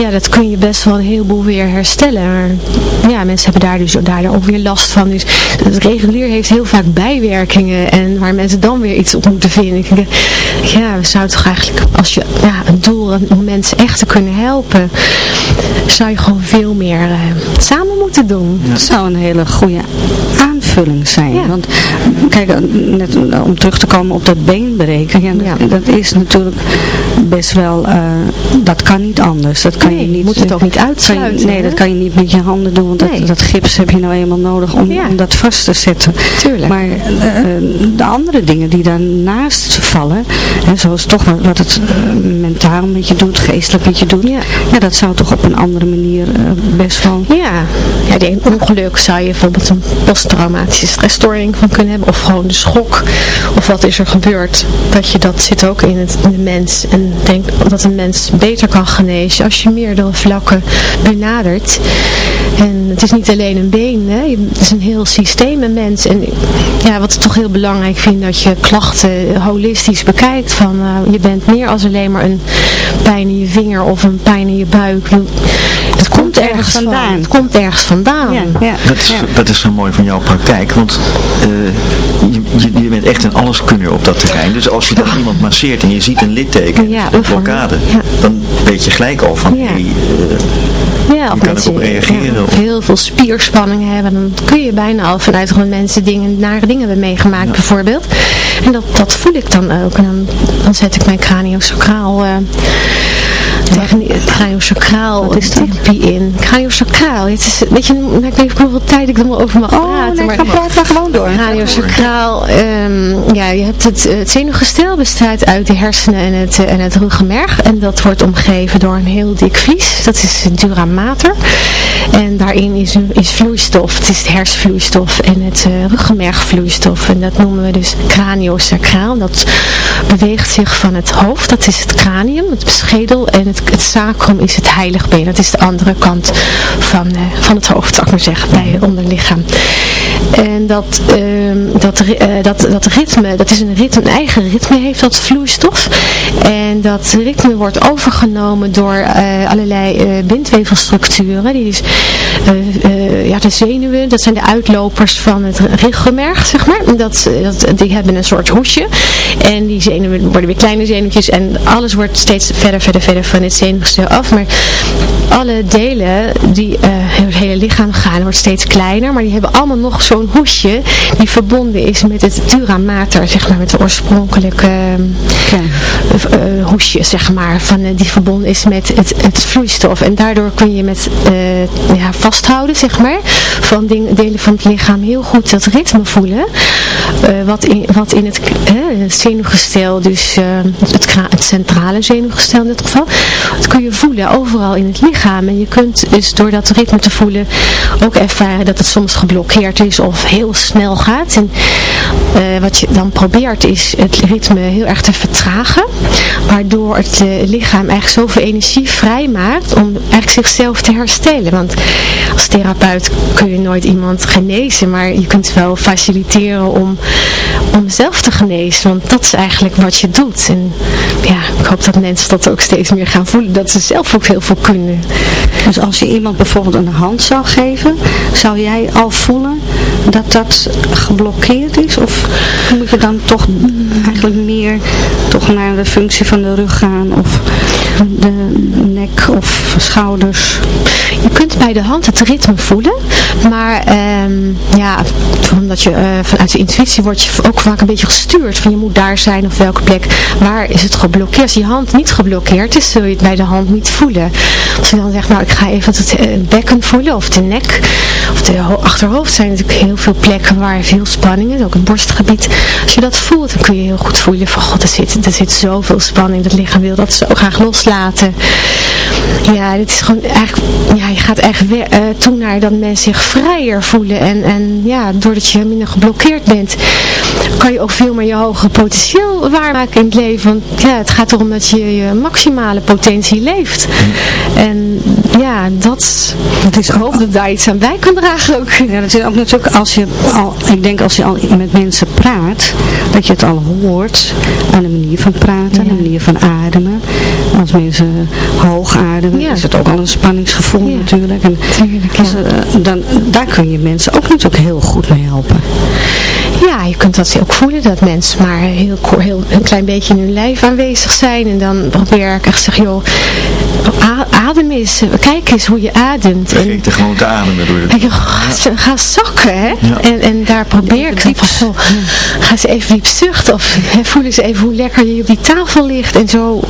ja, dat kun je best wel een heleboel weer herstellen. Maar ja, mensen hebben daar dus daardoor ook weer last van. Dus het regulier heeft heel vaak bijwerkingen. En waar mensen dan weer iets op moeten vinden. Ik denk, ja, we zouden toch eigenlijk, als je ja, een doel om mensen echt te kunnen helpen, zou je gewoon veel meer eh, samen moeten doen. Dat zou een hele goede aanvulling zijn. Ja. Want kijk, net om terug te komen op dat beenbreken. Ja, dat, Ja. dat is natuurlijk best wel, eh, dat kan niet anders. Dat kan Nee, je niet, moet het eh, ook niet je- uitsluiten, nee, hè? dat kan je niet met je handen doen. Want Nee. dat, dat gips heb je nou eenmaal nodig om, Ja. om dat vast te zetten. Tuurlijk. Maar eh, de andere dingen die daarnaast vallen, hè, zoals toch wat, wat het eh, mentaal met je doet, geestelijk met je doet, Ja. ja. dat zou toch op een andere manier eh, best wel... Ja, ja die ongeluk zou je bijvoorbeeld een posttraumatische stressstoring van kunnen hebben. Of gewoon de schok. Of wat is er gebeurd. Dat je dat zit ook in, het, in de mens. En denk dat een mens beter kan genezen als je meerdere vlakken benadert. En het is niet alleen een been. Hè. Het is een heel systeem, een mens. En ja, wat ik toch heel belangrijk vind, dat je klachten holistisch bekijkt. Van, eh, je bent meer als alleen maar een pijn in je vinger of een pijn in je buik. Het komt ergens vandaan. Het komt ergens vandaan. Dat is, dat is zo mooi van jouw praktijk, want eh, je, je, je bent echt een alleskunner op dat terrein. Dus als je dan iemand masseert en je ziet een litteken, Ja, een blokkade, dan weet je gelijk al van, Ja. hey, Ja, kan ik mensen op reageren? ja, Of- heel veel spierspanning hebben. Dan kun je bijna al vanuit gewoon mensen dingen, nare dingen hebben meegemaakt bijvoorbeeld. En dat, dat voel ik dan ook. En dan, dan zet ik mijn craniosacraal... eh tegen die craniosacraal therapie in. Craniosacraal. Het is, weet je, ik weet niet hoeveel tijd ik er maar over mag praten. nee, maar ga praat maar gewoon door. Craniosacraal, ehm, ja, je hebt het, het zenuwgestel bestaat uit de hersenen en het, eh, en het ruggenmerg. En dat wordt omgeven door een heel dik vlies. Dat is dura mater. En daarin is, is vloeistof. Het is de hersenvloeistof en het eh, ruggenmergvloeistof. En dat noemen we dus craniosacraal. Dat beweegt zich van het hoofd. Dat is het cranium, het schedel. En het, het sacrum is het heiligbeen. Dat is de andere kant van, eh, van het hoofd, zou ik maar zeggen, bij het onderlichaam. En dat, ehm, dat, dat, dat ritme, dat is een, ritme, een eigen ritme heeft dat vloeistof. En dat ritme wordt overgenomen door eh, allerlei eh, bindweefselstructuren. Die eh, eh, ja, de zenuwen, dat zijn de uitlopers van het ruggenmerg, zeg maar. Dat, dat, die hebben een soort hoesje. En die zenuwen worden weer kleine zenuwtjes. En alles wordt steeds verder, verder, verder van het zenuwgestel af. Maar alle delen die eh, het hele lichaam gaan, wordt steeds kleiner. Maar die hebben allemaal nog zo'n hoesje die verbonden is met het dura mater, zeg maar, met de oorspronkelijke eh, eh, hoesje, zeg maar, van, eh, die verbonden is met het, het vloeistof. En daardoor kun je met eh, ja, vasthouden, zeg maar, van ding- delen van het lichaam heel goed dat ritme voelen. wat, in, wat in het, zenuwgestel, dus het, het centrale zenuwgestel in dit geval, dat kun je voelen overal in het lichaam. En je kunt dus door dat ritme te voelen ook ervaren dat het soms geblokkeerd is of heel snel gaat. En eh, wat je dan probeert is het ritme heel erg te vertragen. Waardoor het eh, lichaam eigenlijk zoveel energie vrijmaakt om eigenlijk zichzelf te herstellen. Want als therapeut kun je nooit iemand genezen, maar je kunt wel faciliteren om, om zelf te genezen. Want dat is eigenlijk wat je doet. En ja, ik hoop dat mensen dat ook steeds meer gaan voelen. Dat ze zelf ook heel veel kunnen. Dus als je iemand bijvoorbeeld een hand zou geven, zou jij al voelen dat dat geblokkeerd is? Of moet je dan toch eigenlijk meer toch naar de functie van de rug gaan of de nek of schouders? Je kunt bij de hand het ritme voelen, maar ehm, ja, omdat je eh, vanuit de intuïtie word je ook vaak een beetje gestuurd van je moet daar zijn of welke plek. Waar is het geblokkeerd? Als je hand niet geblokkeerd is, zul je het bij de hand niet voelen. Als je dan zegt, nou ik ga even het eh, bekken voelen of de nek of de ho- achterhoofd zijn natuurlijk heel veel plekken waar veel spanning is, ook borstgebied. Als je dat voelt, dan kun je heel goed voelen van god, er zit, er zit zoveel spanning, dat lichaam wil dat zo graag loslaten. Ja, dit is gewoon eigenlijk, ja, je gaat echt weer, eh, toe naar dat mensen zich vrijer voelen. En, en ja, doordat je minder geblokkeerd bent, kan je ook veel meer je hoge potentieel waarmaken in het leven. Want ja, het gaat erom dat je je maximale potentie leeft. En ja, dat, dat is, ik hoop dat daar iets aan bij kan dragen ook. Ja, dat is ook natuurlijk als je al, ik denk als je al met mensen praat, dat je het al hoort aan de manier van praten, aan de manier van ademen. Als mensen hoog ademen, is het ook al een spanningsgevoel natuurlijk. En als, eh, dan, daar kun je mensen ook natuurlijk heel goed mee helpen. Ja, je kunt dat ook voelen, dat mensen maar heel, heel een klein beetje in hun lijf aanwezig zijn. En dan probeer ik echt zeggen, joh, adem eens, kijk eens hoe je ademt. En, Vergeet er gewoon te ademen door ga, ga zakken, hè. Ja. En, en daar probeer ik van, zo, ga eens even diep zuchten. Of hè, voel eens even hoe lekker je op die tafel ligt. En zo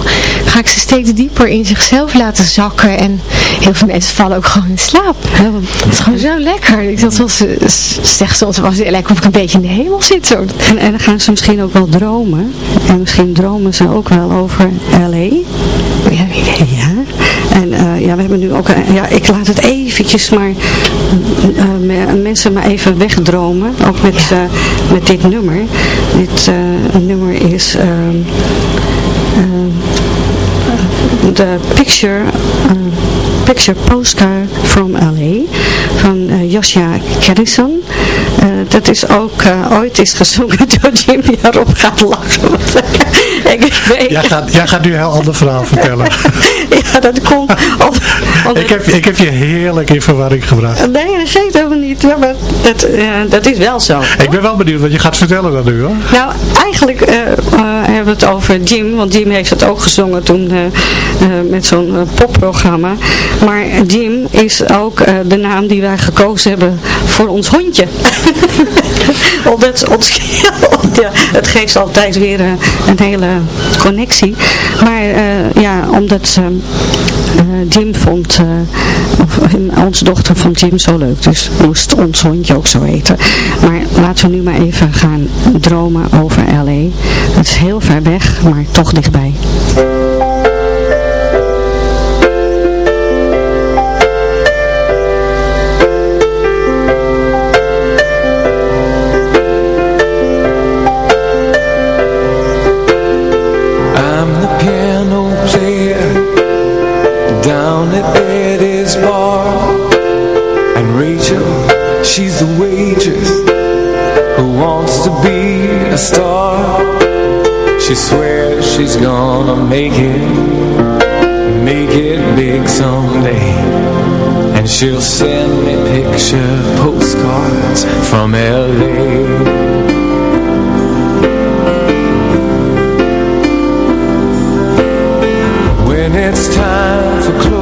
ga ik steeds dieper in zichzelf laten zakken. En heel veel mensen vallen ook gewoon in slaap. want Het is gewoon zo lekker. Ik dat zoals ze zegt soms, was het lijkt of ik een beetje in de hemel zit. Zo. En, en dan gaan ze misschien ook wel dromen. En misschien dromen ze ook wel over L.A. Ja. Ja. En eh, ja, we hebben nu ook eh, ja, ik laat het eventjes maar eh, me- mensen maar even wegdromen. Ook met, eh, met dit nummer. Dit eh, nummer is ehm, de Picture, eh, picture Postcard from LA van eh Joshua Carrison. Eh, dat is ook eh, ooit is gezongen door Jim Jarop gaat lachen. ik weet, Jij gaat, jij gaat nu een heel ander verhaal vertellen. ja, dat komt op, op- ik, heb, ik heb je heerlijk in verwarring gebracht. Nee, dat geeft helemaal niet. Ja, maar dat, dat is wel zo. Ik ben wel benieuwd wat je gaat vertellen dan nu hoor. Nou, eigenlijk eh, hebben we het over Jim, want Jim heeft het ook gezongen toen met zo'n popprogramma. Maar Jim is ook de naam die wij gekozen hebben voor ons hondje. Omdat ja, het geeft altijd weer eh, een hele connectie. Maar eh, ja, omdat eh, Jim vond, eh, onze dochter vond Jim zo leuk, dus moest ons hondje ook zo heten. Maar laten we nu maar even gaan dromen over L.A. Het is heel ver weg, maar toch dichtbij. A star She swears she's gonna make it, make it big someday And she'll send me picture postcards from L.A. When it's time for closing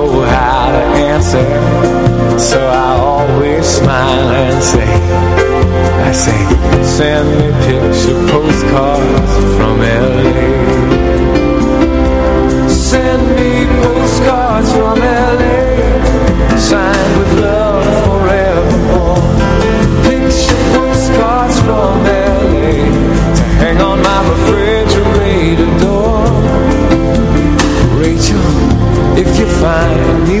how to answer So I always smile and say I say send me picture postcards from L.A. Send me postcards from L.A. Signed with love forevermore Picture postcards from L.A. To hang on my refrigerator door Rachel, if you find me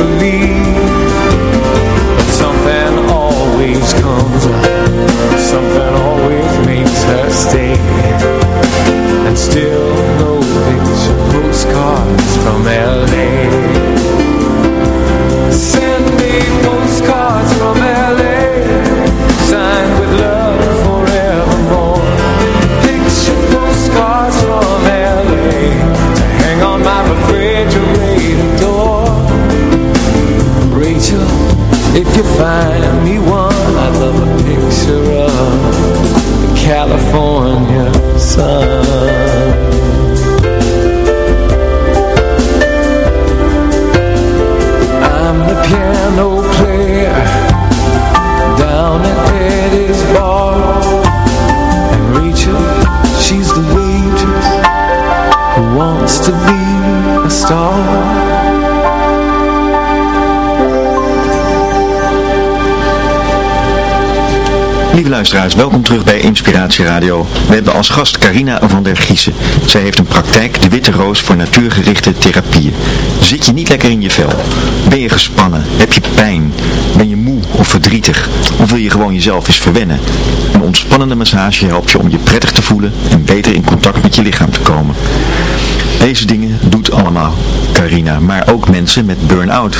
believe. Luisteraars, welkom terug bij Inspiratie Radio. We hebben als gast Carina van der Giezen. Zij heeft een praktijk, de Witte Roos, voor natuurgerichte therapieën. Zit je niet lekker in je vel? Ben je gespannen? Heb je pijn? Ben je moe of verdrietig? Of wil je gewoon jezelf eens verwennen? Een ontspannende massage helpt je om je prettig te voelen en beter in contact met je lichaam te komen. Deze dingen doet allemaal Carina, maar ook mensen met burn-out.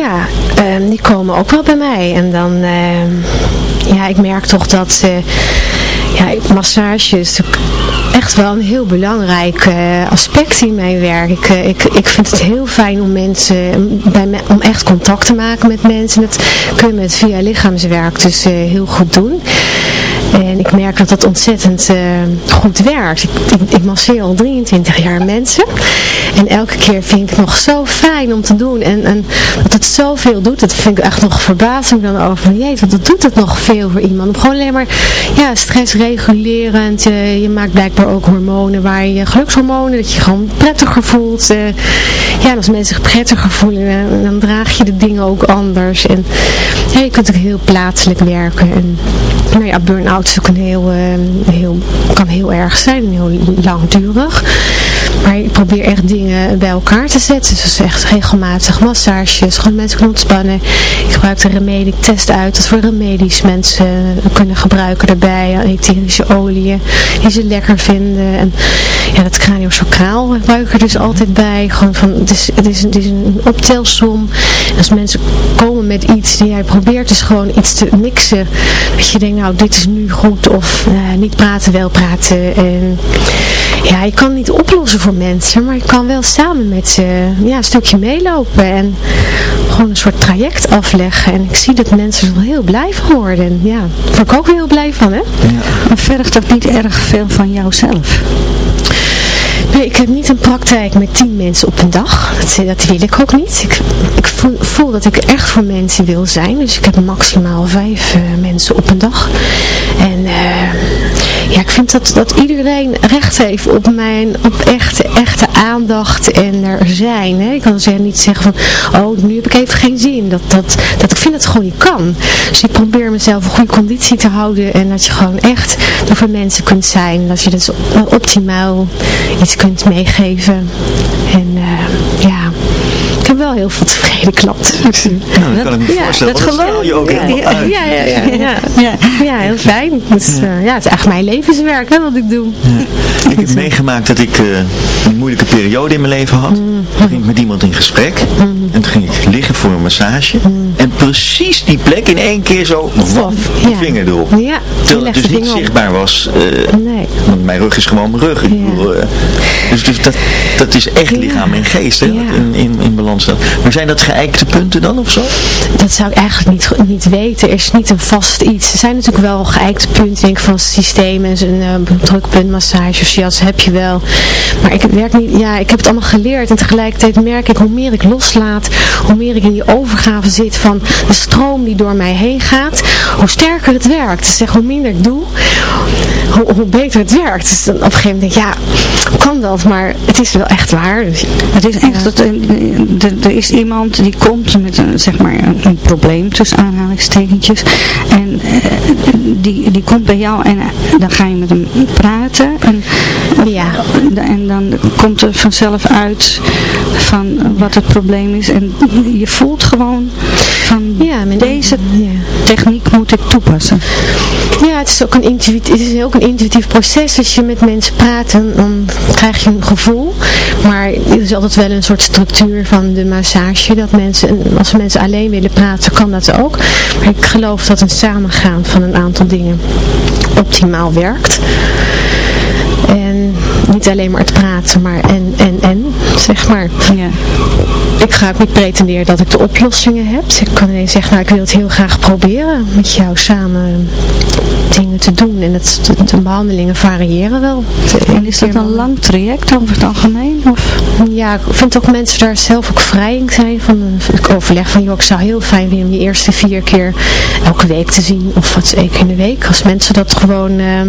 Ja, ehm, die komen ook wel bij mij. En dan, ehm, ja, ik merk toch dat, eh, ja, massage is echt wel een heel belangrijk eh, aspect in mijn werk. Ik, eh, ik, ik vind het heel fijn om mensen, bij me, om echt contact te maken met mensen. Dat kun je met via lichaamswerk dus heel goed doen. En ik merk dat dat ontzettend goed werkt. Ik, ik masseer al 23 jaar mensen. En elke keer vind ik het nog zo fijn om te doen. En, en dat het zoveel doet, dat vind ik echt nog verbazing dan over. Want dat doet het nog veel voor iemand. Gewoon alleen maar ja, stressregulerend. Uh, je maakt blijkbaar ook hormonen waar je gelukshormonen, dat je gewoon prettiger voelt. Uh, ja, als mensen zich prettiger voelen, uh, dan draag je de dingen ook anders. En je kunt ook heel plaatselijk werken. En nou ja, burn-out is ook heel, heel, kan heel erg zijn en heel langdurig. Maar ik probeer echt dingen bij elkaar te zetten. Dus echt regelmatig massages, gewoon mensen kunnen ontspannen. Ik gebruik de remedie, ik test uit wat voor remedies mensen kunnen gebruiken daarbij. Etherische oliën die ze lekker vinden. En ja, dat craniosacraal gebruik ik er dus altijd bij. Gewoon van, het is, het is, is een optelsom. Als mensen komen met iets die jij probeert dus gewoon iets te mixen. Dat je denkt, nou dit is nu goed of uh, niet praten, wel praten. En ja, je kan niet oplossen voor mensen, maar je kan wel samen met ze ja, een stukje meelopen en gewoon een soort traject afleggen. En ik zie dat mensen er wel heel blij van worden. En ja, daar word ik ook heel blij van, hè? Ja. Maar vergt dat niet erg veel van jouzelf? Nee, ik heb niet een praktijk met tien mensen op een dag. Dat, dat wil ik ook niet. Ik, ik voel, voel, dat ik echt voor mensen wil zijn. Dus ik heb maximaal vijf uh, mensen op een dag. En uh, ja, ik vind dat, dat iedereen recht heeft op mijn, op echte, echte aandacht en er zijn. Hè. Ik kan dus niet zeggen van, oh, nu heb ik even geen zin. Dat, dat, dat ik vind dat het gewoon niet kan. Dus ik probeer mezelf een goede conditie te houden en dat je gewoon echt er voor mensen kunt zijn. Dat je dus optimaal iets kunt meegeven. En uh, ja ik heb wel heel veel tevreden klanten. Nou, dat kan ik me voorstellen. dat geloof je ook ja, ja. Ja, ja, ja, ja, heel fijn. Dus, uh, ja, het is echt mijn levenswerk hè, wat ik doe. Ik heb meegemaakt dat ik uh, een moeilijke periode in mijn leven had. Mm. Toen ging ik met iemand in gesprek. Mm. En toen ging ik liggen voor een massage. Mm. En precies die plek in één keer zo, waf, ja. vinger erop. Ja, Terwijl het dus niet zichtbaar was. Uh, nee. Want mijn rug is gewoon mijn rug. Ik bedoel, dus dus dat, dat is echt lichaam en geest hè, in, in, in balans staat. Maar zijn dat geëikte punten dan of zo? Dat zou ik eigenlijk niet, niet weten. Er is niet een vast iets. Er zijn natuurlijk wel geëikte punten denk ik, van systemen. Een uh, drukpuntmassage of jas heb je wel. Maar ik werk niet, ja, ik heb het allemaal geleerd. En tegelijkertijd merk ik hoe meer ik loslaat, hoe meer ik in die overgave zit van de stroom die door mij heen gaat, hoe sterker het werkt. Dus zeg, hoe minder ik doe, hoe, hoe beter het werkt. Dus dan op een gegeven moment denk ik, ja, kan dat? Maar het is wel echt waar. Dus, het is echt, dat, er is iemand die komt met een, zeg maar, een, een probleem tussen aanhalingstekentjes. En uh, die, die komt bij jou en uh, dan ga je met hem praten. En, ja. en dan komt er vanzelf uit van wat het probleem is. En je voelt gewoon van ja, deze ja. Techniek moet ik toepassen. Ja, het is ook een intuïtief, het is ook een intuïtief proces. Als je met mensen praat, dan, dan krijg je een gevoel. Maar er is altijd wel een soort structuur van de massage. Dat mensen, als mensen alleen willen praten, kan dat ook. Maar ik geloof dat een samengaan van een aantal dingen optimaal werkt. En niet alleen maar het praten, maar en, en, en, zeg maar. Ja. Ik ga ook niet pretenderen dat ik de oplossingen heb. Ik kan alleen zeggen, nou ik wil het heel graag proberen met jou samen dingen te doen. En het, de, de behandelingen variëren wel. En is dat een lang traject over het algemeen? Of? Ja, ik vind ook mensen daar zelf ook vrij in zijn. Van ik overleg van, joh, ik zou heel fijn vinden om die eerste vier keer elke week te zien. Of wat één keer in de week. Als mensen dat gewoon... Uh,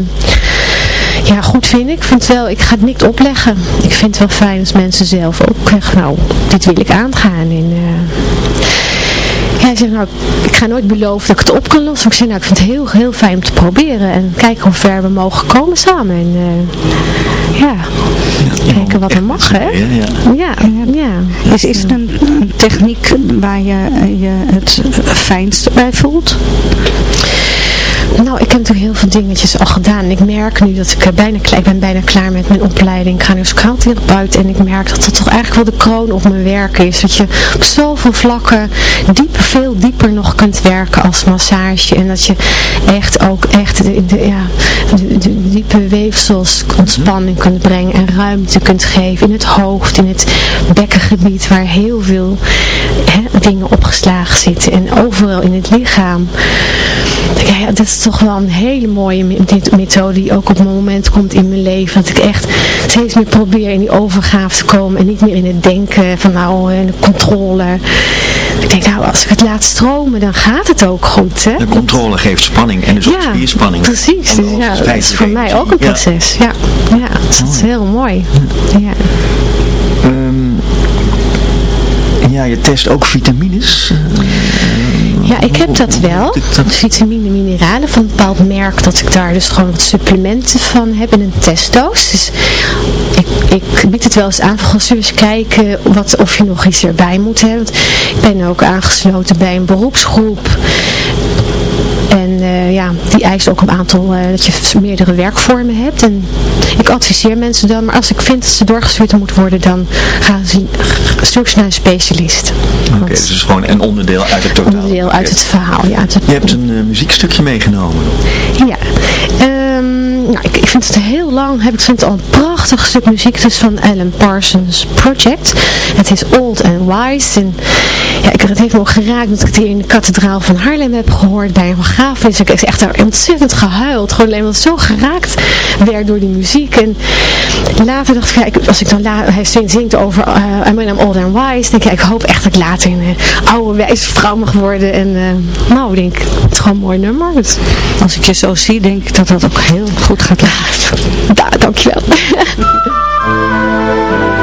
ja, goed vind ik. vind wel, ik ga het niet opleggen. Ik vind het wel fijn als mensen zelf ook zeggen, nou, dit wil ik aangaan. En, uh, hij zegt, nou, ik ga nooit beloven dat ik het op kan lossen. Ik zeg, nou, ik vind het heel, heel fijn om te proberen. En kijken hoe ver we mogen komen samen. En uh, ja, kijken wat er mag, hè. Ja, ja. ja. Is, is er een, een techniek waar je je het fijnst bij voelt? Nou, ik heb natuurlijk heel veel dingetjes al gedaan. Ik merk nu dat ik bijna klaar, ik ben bijna klaar met mijn opleiding craniosacraal therapeut. En ik merk dat dat toch eigenlijk wel de kroon op mijn werk is. Dat je op zoveel vlakken diep, veel dieper nog kunt werken als massage. En dat je echt ook echt de, ja, diepe weefsels ontspanning kunt brengen. En ruimte kunt geven in het hoofd, in het bekkengebied waar heel veel hè, dingen opgeslagen zitten. En overal in het lichaam. Ja, dat is toch wel een hele mooie methode die ook op een moment komt in mijn leven. Dat ik echt steeds meer probeer in die overgave te komen en niet meer in het denken van nou, in de controle. Ik denk nou, als ik het laat stromen, dan gaat het ook goed. Hè? De controle geeft spanning en dus ook ja, spierspanning. Precies, dus, ja, dat is voor mij ook een proces. Ja, ja, ja dat is heel mooi. Ja. Um, ja, je test ook vitamines. Ja, ik heb dat wel. Vitamine, mineralen van een bepaald merk. Dat ik daar dus gewoon wat supplementen van heb in een testdoos. Dus ik, ik bied het wel eens aan. Gewoon eens kijken wat, of je nog iets erbij moet hebben. Want ik ben ook aangesloten bij een beroepsgroep. Die eist ook een aantal, uh, dat je meerdere werkvormen hebt. En ik adviseer mensen dan, maar als ik vind dat ze doorgestuurd moeten worden, dan gaan ze, stuur ze naar een specialist. Oké, okay, dus gewoon een onderdeel uit het totaal. Onderdeel uit het verhaal, ja. Het... Je hebt een uh, muziekstukje meegenomen. Ja, um, nou, ik, vind het heel lang, heb ik vind het al een prachtig stuk muziek. Het is van Alan Parsons Project. Het is Old and Wise. En ja, ik, het heeft geraakt dat ik het hier in de kathedraal van Haarlem heb gehoord bij een begrafenis. Ik heb echt daar ontzettend gehuild. Gewoon alleen maar zo geraakt werd door die muziek. En later dacht ik, als ik dan hij zingt over uh, I'm old and wise, denk ik, ik hoop echt dat ik later een uh, oude wijze vrouw mag worden. En uh, nou, ik denk, het is gewoon een mooi nummer. Dus. Als ik je zo zie, denk ik dat dat ook heel goed gaat luisteren. Ja, dankjewel.